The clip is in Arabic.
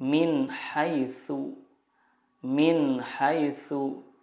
من حيث من حيث